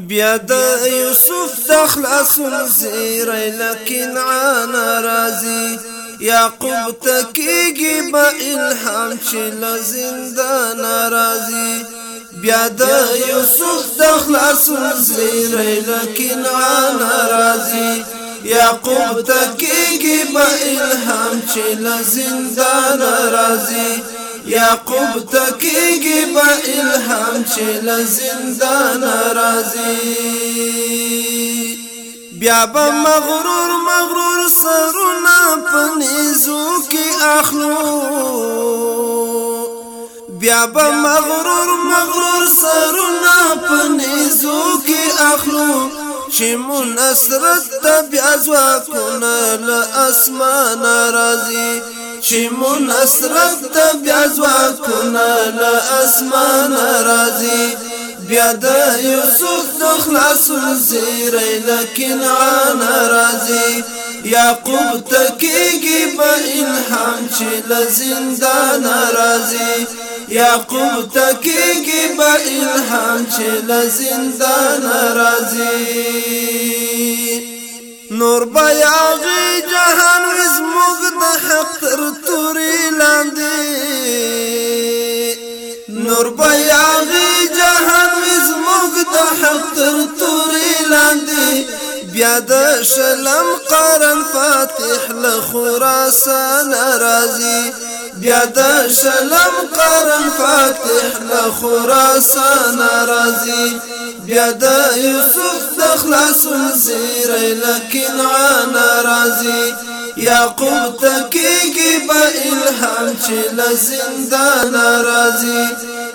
بیا د یوسف تخلص زیر لکن عن رازی یعقوب تکیگی با الهام چی لزندان رازی بیا د یوسف تخلص زیر لکن عن رازی یعقوب تکیگی با الهام چی لزندان رازی یعقوب تکیږي با الهام چې له زندان راځي بیا به مغرور مغرور سرونه پنیزو کې اخلو بیا به مغرور مغرور سرونه پنیزو کې اخلو چې منصرت ته بیا ځواکونه له اسمانه راځي چې مون اسرت ته بیا ځواکونه له اسمان راځي بیا د یوسف د خلاص زیری لکن عن راځي یعقوب تکیږي په الهام چې له زندان راځي یعقوب تکیږي په الهام چې له زندان راځي نور بیا غیږ موږ د حق تر توري لاندې نور بیاغي جهان موږ د حق تر توري لاندې بیا د شلم قرن فاتح له خراسان رازي بیا د شلم قرن فاتح له خراسان رازي بیا د یوسف د خلاصون زیری لکن عن رازي یعقوب تکیږي به الهام چې له زندان راځي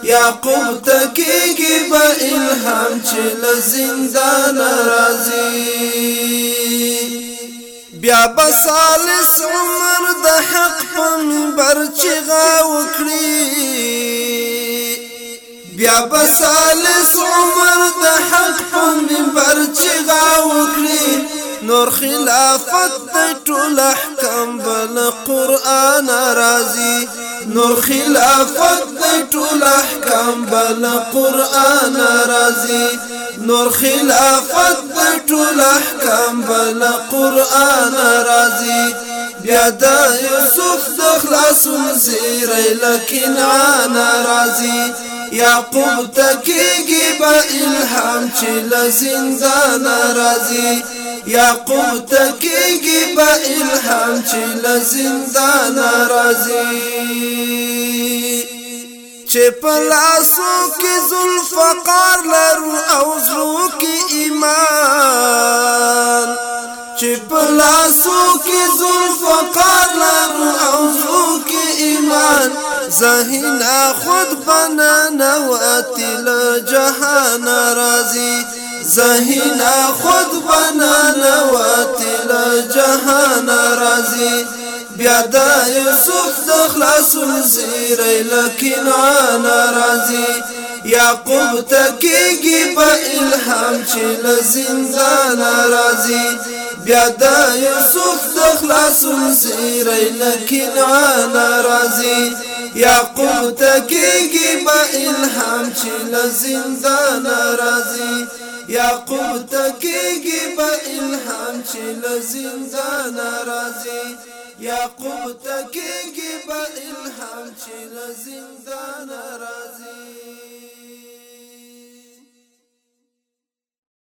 یعقوب تکیږي به الهام چې له زندان راځي بیا بسالس عمر د حق په منبر چغا وکړي بیا بسالس عمر د حق په نور خلافت د ټول احکام بل قران راضي نور خلافت د ټول احکام بل قران راضي نور خلافت د ټول احکام بل قران راضي بیا د یوسف د خلاص زیری لکن انا راضي یعقوب تکیږي با الهام چې لزندان راضي یعقوب تکیږي په الهام چې له زندان راځي چې پلاسو کې ذوالفقار لرو او زړو کې ایمان چې پلاسو کې ذوالفقار لرو او زړو کې ایمان زهینا خود بنا نواتی له جهان راضی زهینا خود بنا نواتی لجهان رازی بیا د یوسف د خلاصون زیری لکنعان رازی یعقوب تکیگی پا الهام چی لزندان رازی بیا د یوسف د خلاصون زیری لکنعان رازی یعقوب تکیگی پا الهام چی لزندان رازی یعقوب تکیږي په الهام چې له زندان راځي یعقوب تکیږي په الهام چې له زندان راځي